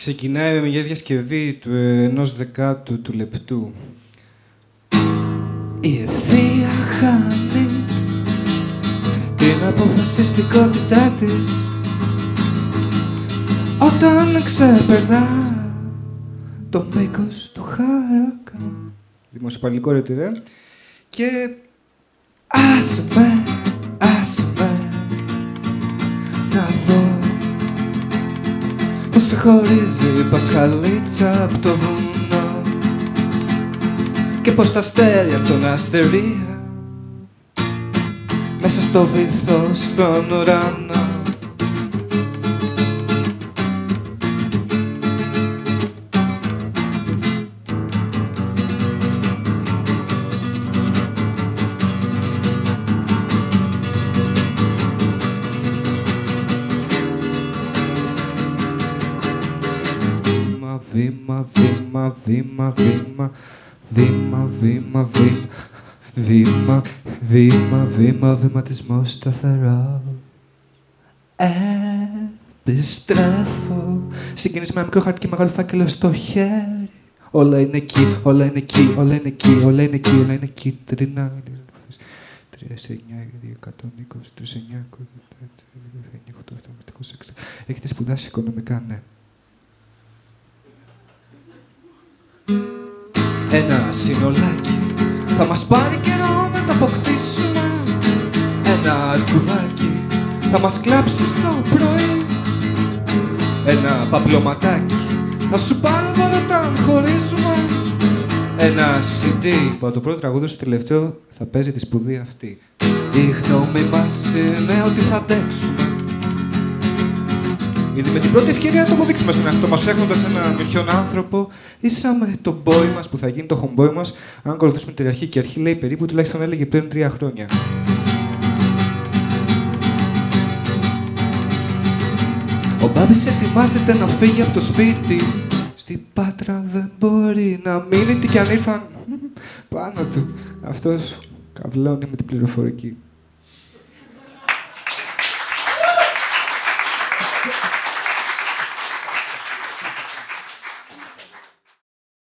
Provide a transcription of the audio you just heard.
Ξεκινάει με μια διασκευή του ενός δεκάτου του λεπτού. Η ευθεία χάνει την αποφασιστικότητά της όταν ξεπερνά το μήκος του χάρακα. Δημοσιοπαλικό ρε ρε. Και άσε με, πως σε χωρίζει η πασχαλίτσα από το βουνό. Και πως τα αστέρια από τον αστερία μέσα στο βυθό στον ουρανό βήμα, βήμα, βήμα, βήμα, βήμα, βήμα, βήμα, βήμα, βήμα, βήμα, βήματισμό σταθερό. Επιστρέφω, συγκινήσει με ένα μικρό χαρτί και μεγάλο φάκελο στο χέρι. Όλα είναι εκεί, όλα είναι εκεί, όλα είναι εκεί, όλα είναι εκεί, όλα είναι εκεί. Τρινά, 3, 9, 220, 3, 9, Έχετε σπουδάσει οικονομικά, ναι. Ένα συνολάκι θα μας πάρει καιρό να τα αποκτήσουμε. Ένα αρκουδάκι θα μας κλάψει στο πρωί. Ένα παπλωματάκι θα σου πάρω δώρο όταν χωρίζουμε. Ένα CD που από το πρώτο τραγούδι στο τελευταίο θα παίζει τη σπουδή αυτή. Η γνώμη μας είναι ότι θα αντέξουμε γιατί με την πρώτη ευκαιρία το αποδείξουμε στον εαυτό μας, έχοντας έναν μοιχιόν άνθρωπο, ήσαμε το boy μας που θα γίνει το homeboy μας, αν ακολουθήσουμε την αρχή. Και αρχή λέει περίπου τουλάχιστον έλεγε πριν τρία χρόνια. Ο Μπάμπης ετοιμάζεται να φύγει από το σπίτι. Στην Πάτρα δεν μπορεί να μείνει τι κι αν ήρθαν πάνω του. Αυτός καυλώνει με την πληροφορική.